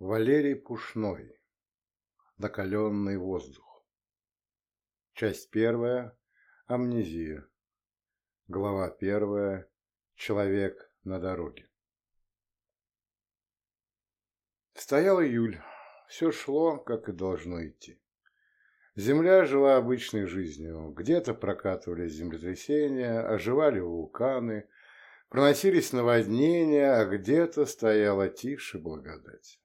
Валерий Пушной. Накаленный воздух. Часть первая. Амнезия. Глава первая. Человек на дороге. Стоял июль. Все шло, как и должно идти. Земля жила обычной жизнью. Где-то прокатывались землетрясения, оживали вулканы, проносились наводнения, а где-то стояла тише благодать.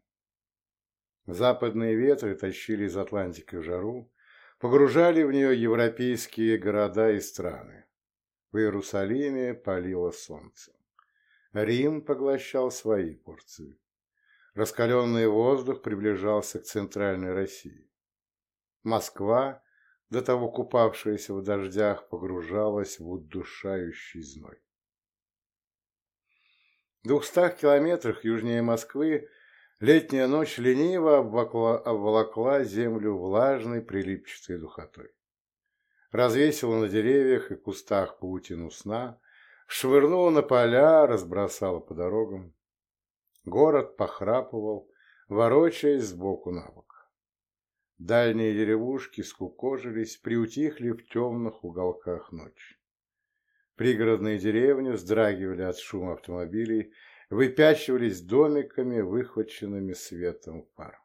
Западные ветры тащили из Атлантики жару, погружали в нее европейские города и страны. В Иерусалиме палило солнце. Рим поглощал свои порции. Раскаленный воздух приближался к центральной России. Москва, до того купавшаяся в дождях, погружалась в удушающий зной. В двухстах километрах южнее Москвы Летняя ночь лениво обволокла, обволокла землю влажной прилипчатой духотой. Развесила на деревьях и кустах паутину сна, швырнула на поля, разбросала по дорогам. Город похрапывал, ворочаясь сбоку на бок. Дальние деревушки скукожились, приутихли в темных уголках ночи. Пригородные деревни вздрагивали от шума автомобилей, выпячивались домиками, выхваченными светом фар.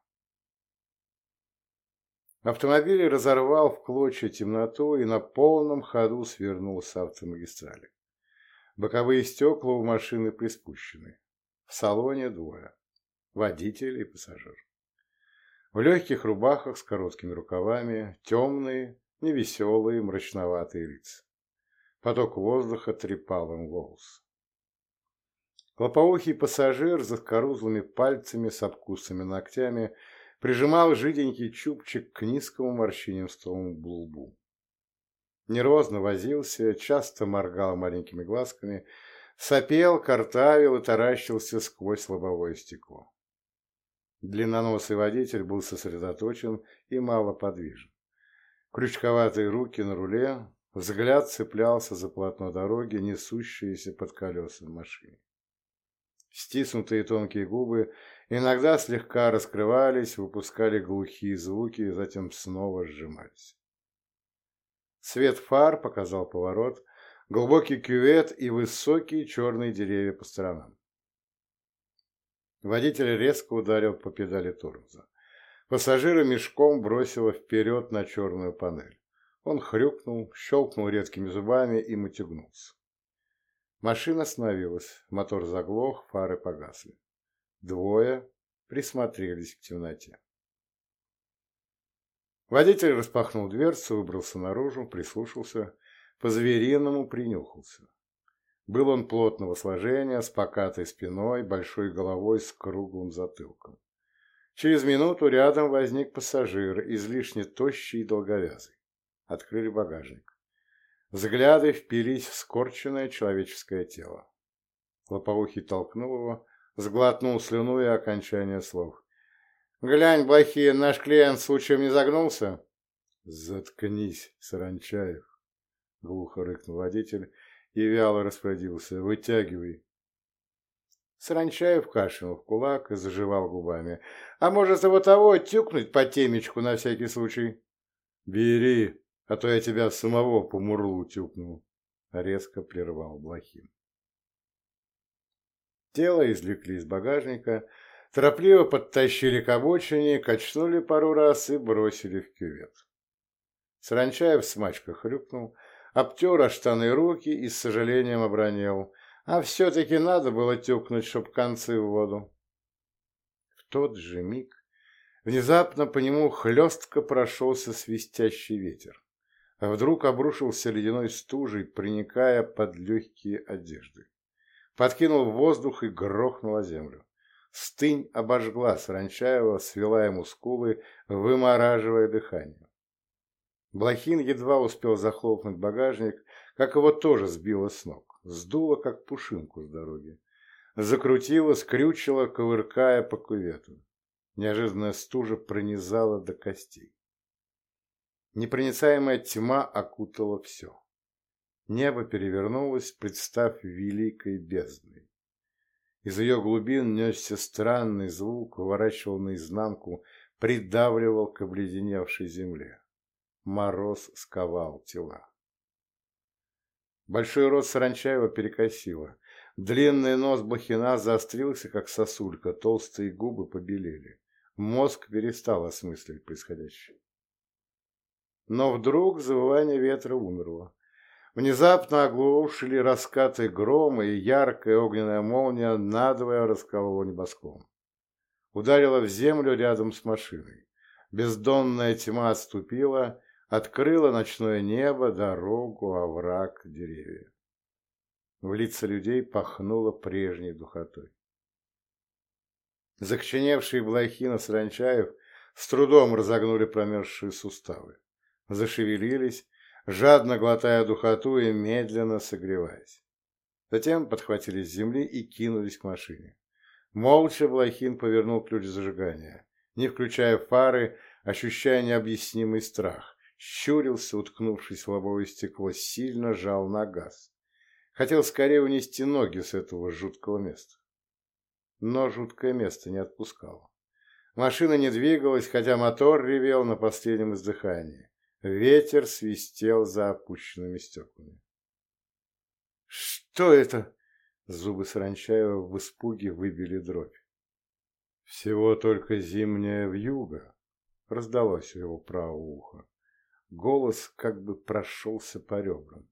Автомобиль разорвал в клочья темноту и на полном ходу свернул с автомагистрали. Боковые стекла у машины приспущены. В салоне двое. Водитель и пассажир. В легких рубахах с короткими рукавами, темные, невеселые, мрачноватые лица. Поток воздуха трепал им голос. Лопоухий пассажир за корузлыми пальцами с обкусами ногтями прижимал жиденький чубчик к низкому морщинистому лбу. Нервозно возился, часто моргал маленькими глазками, сопел, картавил и таращился сквозь лобовое стекло. Длинноносый водитель был сосредоточен и малоподвижен. Крючковатые руки на руле, взгляд цеплялся за полотно дороги, несущиеся под колесом машины. Стиснутые тонкие губы иногда слегка раскрывались, выпускали глухие звуки, затем снова сжимались. Свет фар показал поворот, глубокий кювет и высокие черные деревья по сторонам. Водитель резко ударил по педали тормоза. Пассажира мешком бросило вперед на черную панель. Он хрюкнул, щелкнул редкими зубами и мотягнулся. Машина остановилась, мотор заглох, фары погасли. Двое присмотрелись в темноте. Водитель распахнул дверцу, выбрался наружу, прислушался, по-звериному принюхался. Был он плотного сложения, с покатой спиной, большой головой с круглым затылком. Через минуту рядом возник пассажир, излишне тощий и долговязый. Открыли багажник. Взгляды впились в скорченное человеческое тело. Лопоухий толкнул его, сглотнул слюну и окончание слов. «Глянь, блохи, наш клиент случаем не загнулся?» «Заткнись, Саранчаев!» — глухо рыкнул водитель и вяло распорядился. «Вытягивай!» Саранчаев кашлянул в кулак и заживал губами. «А может, его того тюкнуть по темечку на всякий случай?» «Бери!» А то я тебя самого по мурлу тюкнул, — резко прервал Блохин. Тело извлекли из багажника, торопливо подтащили к обочине, качнули пару раз и бросили в кювет. Саранчаев смачка хрюкнул, обтер о штаны руки и с сожалением обронил. А все-таки надо было тюкнуть, чтоб концы в воду. В тот же миг внезапно по нему хлестко прошелся свистящий ветер вдруг обрушился ледяной стужей, проникая под легкие одежды. Подкинул в воздух и грохнул о землю. Стынь обожгла Саранчаева, свела ему скулы, вымораживая дыхание. Блохин едва успел захлопнуть багажник, как его тоже сбило с ног, сдуло, как пушинку с дороги. Закрутило, скрючило, ковыркая по кувету. Неожиданная стужа пронизала до костей. Непроницаемая тьма окутала все. Небо перевернулось, представ великой бездной. Из ее глубин несся странный звук, выворачивал наизнанку, придавливал к обледеневшей земле. Мороз сковал тела. Большой рот Саранчаева перекосило. Длинный нос Блохина заострился, как сосулька, толстые губы побелели. Мозг перестал осмысливать происходящее. Но вдруг завывание ветра умерло. Внезапно оглушили раскаты грома, и яркая огненная молния надвое расколола небосклон. Ударила в землю рядом с машиной. Бездонная тьма отступила, открыла ночное небо, дорогу, овраг, деревья. В лица людей пахнуло прежней духотой. Закоченевшие блохина Саранчаев с трудом разогнули промерзшие суставы. Зашевелились, жадно глотая духоту и медленно согреваясь. Затем подхватили с земли и кинулись к машине. Молча Блохин повернул ключ зажигания, не включая фары, ощущая необъяснимый страх. Щурился, уткнувшись в лобовое стекло, сильно жал на газ. Хотел скорее унести ноги с этого жуткого места. Но жуткое место не отпускало. Машина не двигалась, хотя мотор ревел на последнем издыхании. Ветер свистел за опущенными стеклами. «Что это?» Зубы Саранчаева в испуге выбили дробь. «Всего только зимняя вьюга», — раздалось у его правого уха. Голос как бы прошелся по ребрам.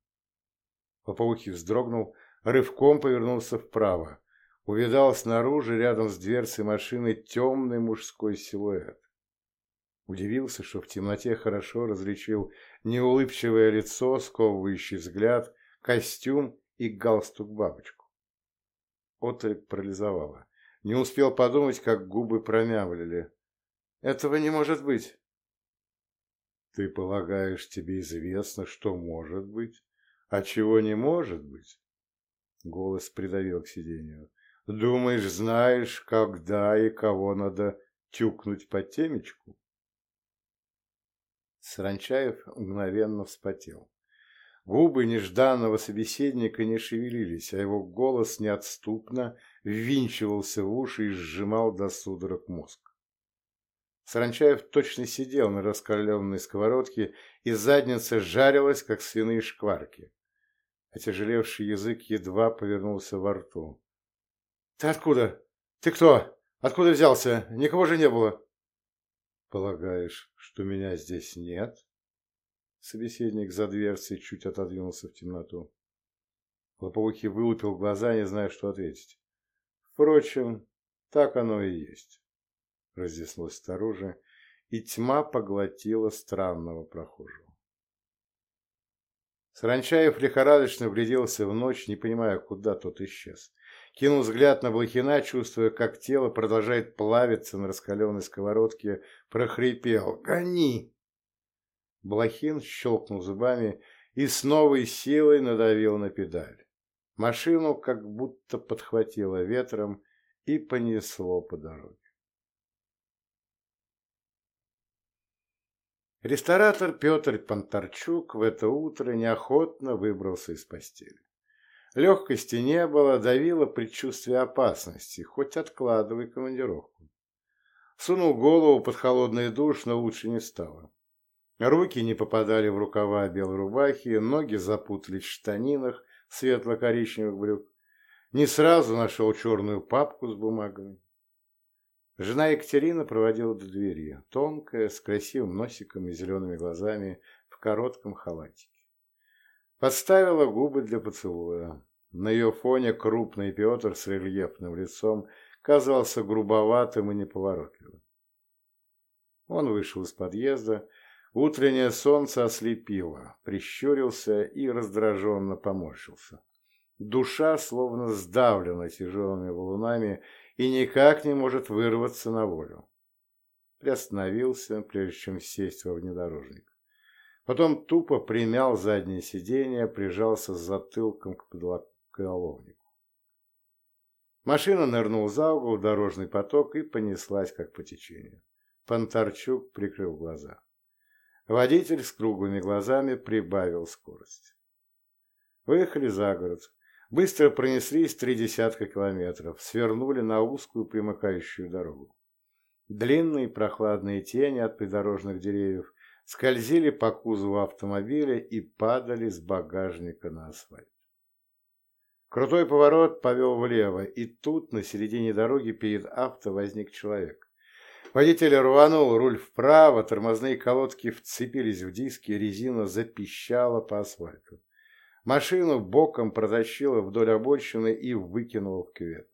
Лопоухий вздрогнул, рывком повернулся вправо. Увидал снаружи, рядом с дверцей машины, темный мужской силуэт. Удивился, что в темноте хорошо различил неулыбчивое лицо, сковывающий взгляд, костюм и галстук-бабочку. Отрик парализовала. Не успел подумать, как губы промямлили. «Этого не может быть!» «Ты полагаешь, тебе известно, что может быть, а чего не может быть?» Голос придавил к сиденью. «Думаешь, знаешь, когда и кого надо тюкнуть по темечку?» Саранчаев мгновенно вспотел. Губы нежданного собеседника не шевелились, а его голос неотступно ввинчивался в уши и сжимал до судорог мозг. Саранчаев точно сидел на раскаленной сковородке, и задница жарилась, как свиные шкварки. Отяжелевший язык едва повернулся во рту. — Ты откуда? Ты кто? Откуда взялся? Никого же не было. «Полагаешь, что меня здесь нет?» Собеседник за дверцей чуть отодвинулся в темноту. Лоповухий вылупил глаза, не зная, что ответить. «Впрочем, так оно и есть», — разъяснилось снаружи, и тьма поглотила странного прохожего. Саранчаев лихорадочно вгляделся в ночь, не понимая, куда тот исчез. Кинул взгляд на Блохина, чувствуя, как тело продолжает плавиться на раскаленной сковородке, прохрипел «Гони!». Блохин щелкнул зубами и с новой силой надавил на педаль. Машину как будто подхватило ветром и понесло по дороге. Ресторатор Петр Понтарчук в это утро неохотно выбрался из постели. Легкости не было, давило предчувствие опасности, хоть откладывай командировку. Сунул голову под холодный душ, но лучше не стало. Руки не попадали в рукава белой рубахи, ноги запутались в штанинах светло-коричневых брюк. Не сразу нашел черную папку с бумагами. Жена Екатерина проводила до двери, тонкая, с красивым носиком и зелеными глазами, в коротком халатике. Подставила губы для поцелуя. На ее фоне крупный Петр с рельефным лицом казался грубоватым и неповоротливым. Он вышел из подъезда, утреннее солнце ослепило, прищурился и раздраженно поморщился. Душа словно сдавлена тяжелыми валунами и никак не может вырваться на волю. Приостановился, прежде чем сесть во внедорожник. Потом тупо примял заднее сиденье, прижался с затылком к головнику. Машина нырнула за угол дорожный поток и понеслась, как по течению. Понтарчук прикрыл глаза. Водитель с круглыми глазами прибавил скорость. Выехали за город. быстро пронеслись три десятка километров, свернули на узкую примыкающую дорогу. Длинные прохладные тени от придорожных деревьев скользили по кузову автомобиля и падали с багажника на асфальт. Крутой поворот повел влево, и тут, на середине дороги, перед авто возник человек. Водитель рванул руль вправо, тормозные колодки вцепились в диски, резина запищала по асфальту. Машину боком протащила вдоль обочины и выкинула в кювет.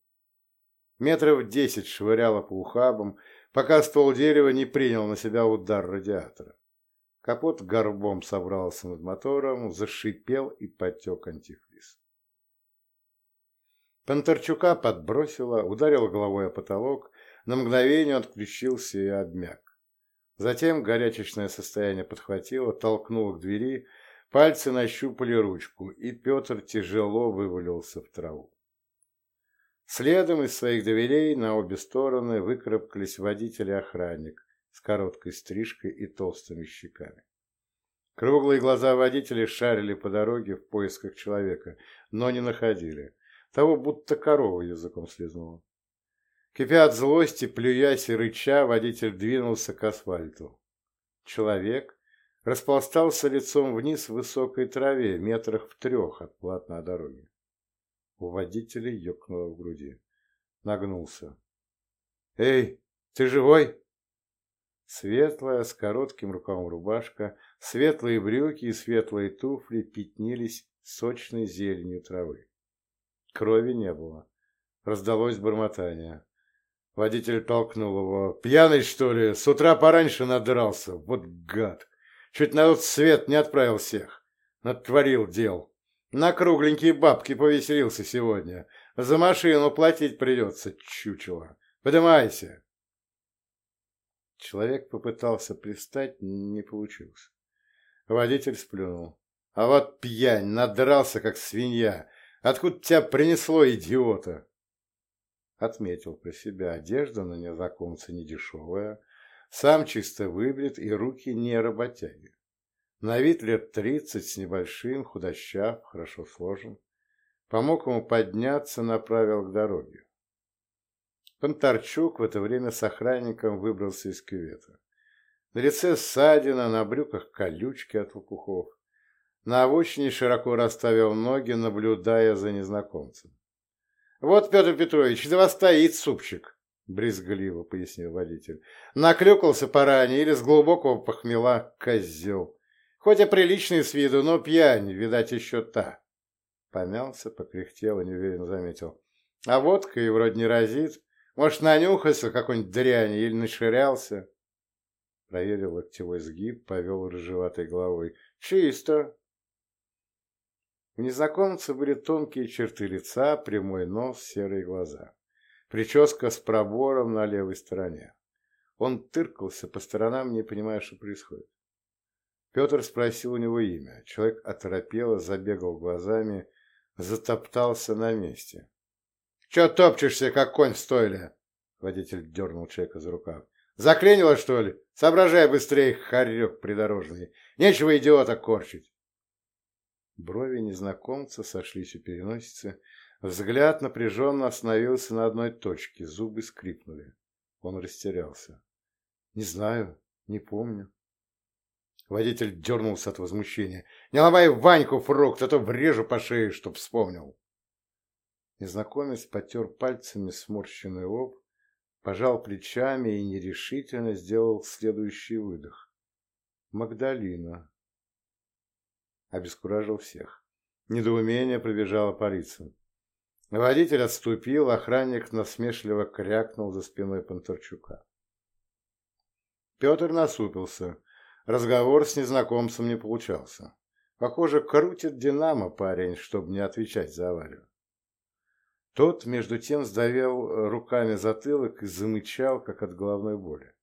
Метров десять швыряло по ухабам, пока ствол дерева не принял на себя удар радиатора. Капот горбом собрался над мотором, зашипел и потек антифриз. Панторчука подбросила, ударила головой о потолок, на мгновение отключился и обмяк. Затем горячечное состояние подхватило, толкнуло к двери, пальцы нащупали ручку, и Петр тяжело вывалился в траву. Следом из своих дверей на обе стороны выкарабкались водитель и охранник с короткой стрижкой и толстыми щеками. Круглые глаза водителя шарили по дороге в поисках человека, но не находили. Того будто корова языком слезнула. Кипя от злости, плюясь и рыча, водитель двинулся к асфальту. Человек распластался лицом вниз в высокой траве, метрах в трех от платной дороги. У водителя ёкнуло в груди. Нагнулся. «Эй, ты живой?» Светлая, с коротким рукавом рубашка, светлые брюки и светлые туфли пятнились сочной зеленью травы. Крови не было. Раздалось бормотание. Водитель толкнул его. «Пьяный, что ли? С утра пораньше надрался. Вот гад! Чуть на тот свет не отправил всех. Натворил дел. На кругленькие бабки повеселился сегодня. За машину платить придется, чучело. Подымайся!» Человек попытался пристать, не получилось. Водитель сплюнул. «А вот пьянь, надрался, как свинья. Откуда тебя принесло, идиота?» Отметил про себя, одежда на незнакомца не дешевая, сам чисто выбрит и руки не работяги. На вид лет тридцать с небольшим, худощав, хорошо сложен. Помог ему подняться, направил к дороге. Понтарчук в это время с охранником выбрался из кювета. На лице ссадина, на брюках колючки от лопухов. На обочине широко расставил ноги, наблюдая за незнакомцем. «Вот, Петр Петрович, за вас стоит супчик», — брезгливо пояснил водитель. «Наклюкался поранее или с глубокого похмела козел. Хоть и приличный с виду, но пьянь, видать, еще та». Помялся, покряхтел и неуверенно заметил. «А водка и вроде не разит. Может, нанюхался какой-нибудь дряни или наширялся?» Проверил локтевой сгиб, повел рыжеватой головой. «Чисто!» У незнакомца были тонкие черты лица, прямой нос, серые глаза. Прическа с пробором на левой стороне. Он тыркался по сторонам, не понимая, что происходит. Петр спросил у него имя. Человек оторопело, забегал глазами, затоптался на месте. — Че топчешься, как конь в стойле? Водитель дернул человека за рукав. — Заклинило, что ли? Соображай быстрее, хорек придорожный. Нечего идиота корчить. Брови незнакомца сошлись у переносицы. Взгляд напряженно остановился на одной точке, зубы скрипнули. Он растерялся. «Не знаю, не помню». Водитель дернулся от возмущения. «Не ломай Ваньку, фрукт, а то врежу по шее, чтоб вспомнил». Незнакомец потер пальцами сморщенный лоб, пожал плечами и нерешительно сделал следующий выдох. «Магдалина», обескуражил всех. Недоумение пробежало по лицам. Водитель отступил, охранник насмешливо крякнул за спиной Панторчука. Петр насупился. Разговор с незнакомцем не получался. Похоже, крутит динамо парень, чтобы не отвечать за аварию. Тот, между тем, сдавил руками затылок и замычал, как от головной боли.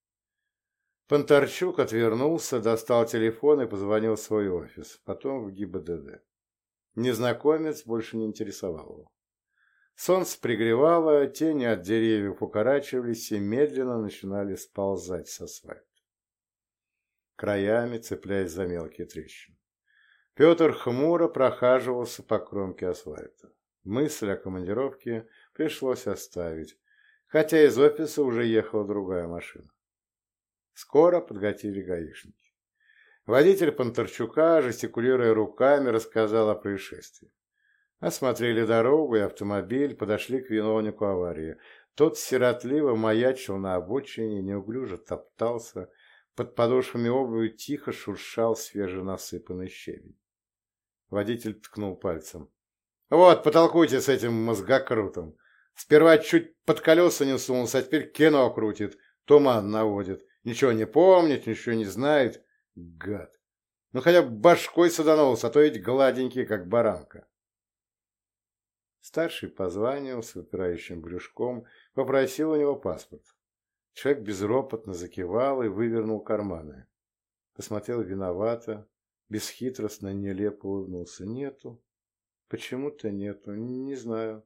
Понтарчук отвернулся, достал телефон и позвонил в свой офис, потом в ГИБДД. Незнакомец больше не интересовал его. Солнце пригревало, тени от деревьев укорачивались и медленно начинали сползать с асфальта. Краями цепляясь за мелкие трещины. Петр хмуро прохаживался по кромке асфальта. Мысль о командировке пришлось оставить, хотя из офиса уже ехала другая машина. Скоро подкатили гаишники. Водитель Понтарчука, жестикулируя руками, рассказал о происшествии. Осмотрели дорогу и автомобиль, подошли к виновнику аварии. Тот сиротливо маячил на обочине, неуклюже топтался, под подошвами обуви тихо шуршал свеженасыпанный щебень. Водитель ткнул пальцем. «Вот, потолкуйте с этим мозгокрутом. Сперва чуть под колеса не сунулся, а теперь кино крутит, туман наводит. Ничего не помнит, ничего не знает. Гад! Ну хотя бы башкой саданулся, а то ведь гладенький, как баранка». Старший позванивал с выпирающим брюшком, попросил у него паспорт. Человек безропотно закивал и вывернул карманы. Посмотрел виновато, бесхитростно, нелепо улыбнулся. Нету. Почему-то нету. Не знаю.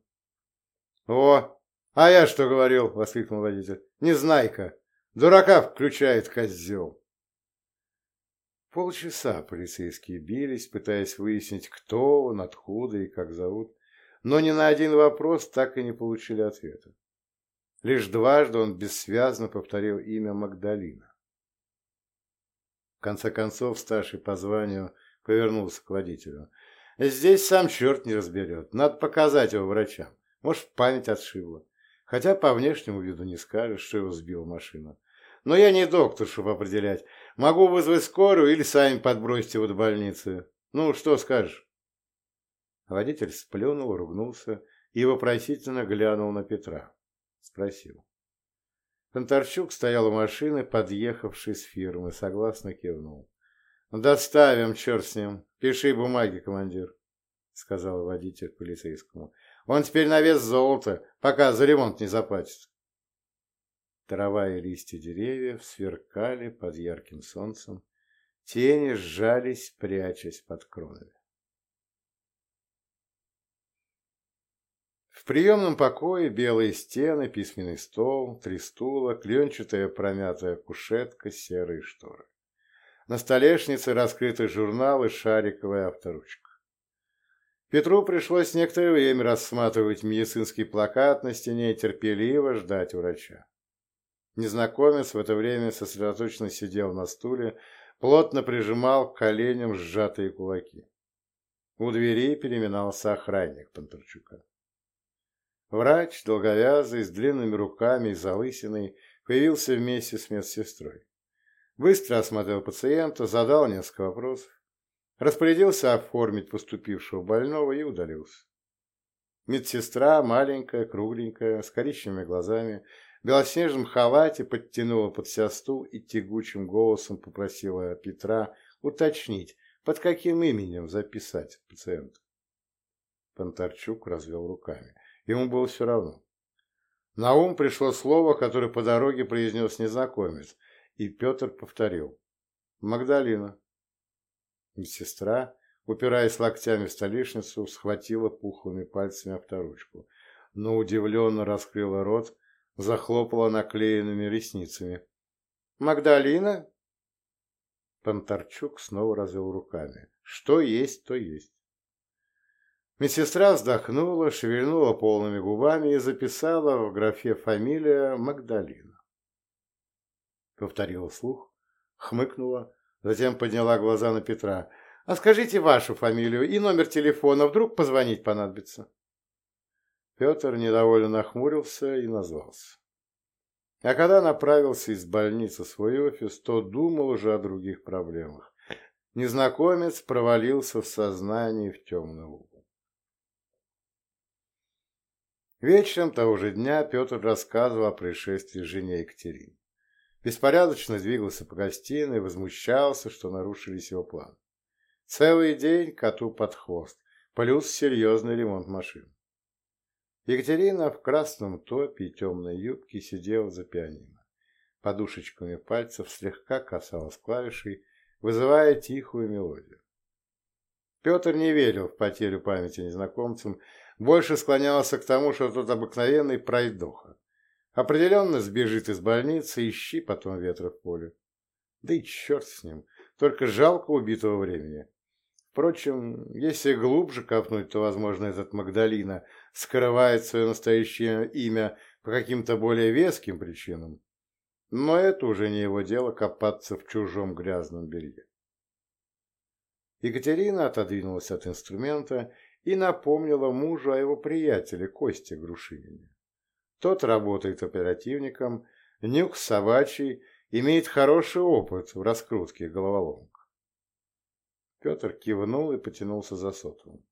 О, а я что говорил? Воскликнул водитель. Незнайка. Дурака включает козел. Полчаса полицейские бились, пытаясь выяснить, кто он, откуда и как зовут но ни на один вопрос так и не получили ответа. Лишь дважды он бессвязно повторил имя Магдалина. В конце концов, старший по званию повернулся к водителю. «Здесь сам черт не разберет. Надо показать его врачам. Может, память отшибла. Хотя по внешнему виду не скажешь, что его сбила машина. Но я не доктор, чтобы определять. Могу вызвать скорую или сами подбросить его до больницы. Ну, что скажешь?» Водитель сплюнул, ругнулся и вопросительно глянул на Петра. Спросил. Конторчук стоял у машины, подъехавшей с фирмы, согласно кивнул. «Доставим, черт с ним. Пиши бумаги, командир», — сказал водитель полицейскому. «Он теперь на вес золота, пока за ремонт не заплатит». Трава и листья деревьев сверкали под ярким солнцем, тени сжались, прячась под кронами. В приемном покое белые стены, письменный стол, три стула, кленчатая промятая кушетка, серые шторы. На столешнице раскрыты журналы, шариковая авторучка. Петру пришлось некоторое время рассматривать медицинский плакат на стене и терпеливо ждать врача. Незнакомец в это время сосредоточенно сидел на стуле, плотно прижимал к коленям сжатые кулаки. У двери переминался охранник Панторчука. Врач, долговязый, с длинными руками и залысиной, появился вместе с медсестрой. Быстро осмотрел пациента, задал несколько вопросов, распорядился оформить поступившего больного и удалился. Медсестра, маленькая, кругленькая, с коричневыми глазами, белоснежном халате подтянула под себя стул и тягучим голосом попросила Петра уточнить, под каким именем записать пациента. Понтарчук развел руками. Ему было все равно. На ум пришло слово, которое по дороге произнес незнакомец, и Петр повторил. «Магдалина». Медсестра, упираясь локтями в столешницу, схватила пухлыми пальцами авторучку, но удивленно раскрыла рот, захлопала наклеенными ресницами. «Магдалина?» Понтарчук снова развел руками. «Что есть, то есть». Медсестра вздохнула, шевельнула полными губами и записала в графе фамилия Магдалина. Повторила вслух, хмыкнула, затем подняла глаза на Петра. «А скажите вашу фамилию и номер телефона, вдруг позвонить понадобится?» Петр недовольно нахмурился и назвался. А когда направился из больницы в свой офис, то думал уже о других проблемах. Незнакомец провалился в сознании в темный угол. Вечером того же дня Петр рассказывал о происшествии жене Екатерине. Беспорядочно двигался по гостиной, возмущался, что нарушились его планы. Целый день коту под хвост, плюс серьезный ремонт машин. Екатерина в красном топе и темной юбке сидела за пианино. Подушечками пальцев слегка касалась клавишей, вызывая тихую мелодию. Петр не верил в потерю памяти незнакомцам больше склонялся к тому, что тот обыкновенный пройдоха. Определенно сбежит из больницы, ищи потом ветра в поле. Да и черт с ним, только жалко убитого времени. Впрочем, если глубже копнуть, то, возможно, этот Магдалина скрывает свое настоящее имя по каким-то более веским причинам. Но это уже не его дело копаться в чужом грязном белье. Екатерина отодвинулась от инструмента и напомнила мужу о его приятеле Косте Грушинине. Тот работает оперативником, нюх собачий, имеет хороший опыт в раскрутке головоломок. Петр кивнул и потянулся за сотовым.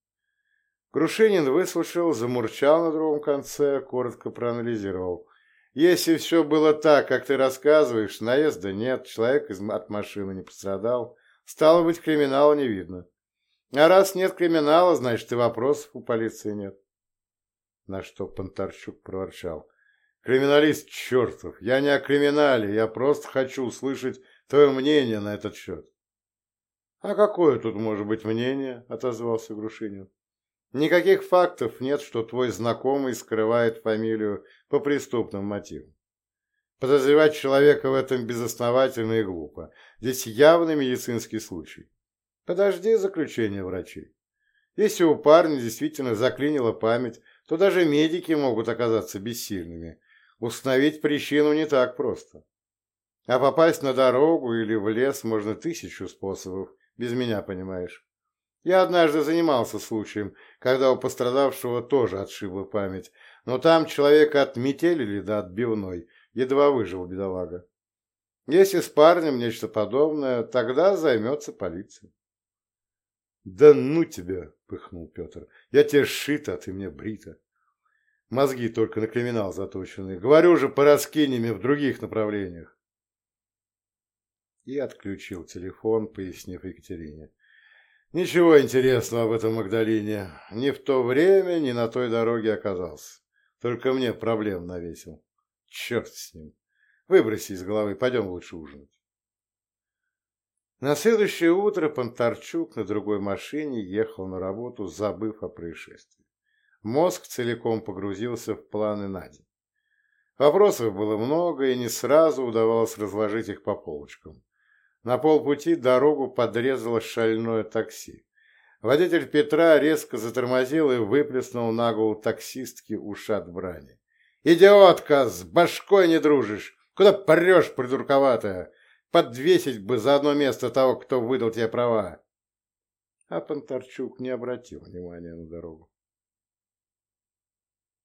Грушинин выслушал, замурчал на другом конце, коротко проанализировал. Если все было так, как ты рассказываешь, наезда нет, человек от машины не пострадал, стало быть, криминала не видно. А раз нет криминала, значит, и вопросов у полиции нет. На что Понтарчук проворчал. Криминалист чертов, я не о криминале, я просто хочу услышать твое мнение на этот счет. А какое тут может быть мнение? Отозвался Грушинин. Никаких фактов нет, что твой знакомый скрывает фамилию по преступным мотивам. Подозревать человека в этом безосновательно и глупо. Здесь явный медицинский случай. Подожди заключения врачей. Если у парня действительно заклинила память, то даже медики могут оказаться бессильными. Установить причину не так просто. А попасть на дорогу или в лес можно тысячу способов, без меня, понимаешь. Я однажды занимался случаем, когда у пострадавшего тоже отшибла память, но там человека отметелили до отбивной, едва выжил бедолага. Если с парнем нечто подобное, тогда займется полиция. — Да ну тебя, — пыхнул Петр, — я тебе шито, а ты мне брита. Мозги только на криминал заточены. Говорю же, пораскинеми в других направлениях. И отключил телефон, пояснив Екатерине. Ничего интересного в этом Магдалине. Ни в то время, ни на той дороге оказался. Только мне проблем навесил. Черт с ним. Выброси из головы, пойдем лучше ужинать. На следующее утро Понтарчук на другой машине ехал на работу, забыв о происшествии. Мозг целиком погрузился в планы на день. Вопросов было много, и не сразу удавалось разложить их по полочкам. На полпути дорогу подрезало шальное такси. Водитель Петра резко затормозил и выплеснул на голову таксистки ушат брани. «Идиотка! С башкой не дружишь! Куда прешь, придурковатая? Подвесить бы за одно место того, кто выдал тебе права!» А Понтарчук не обратил внимания на дорогу.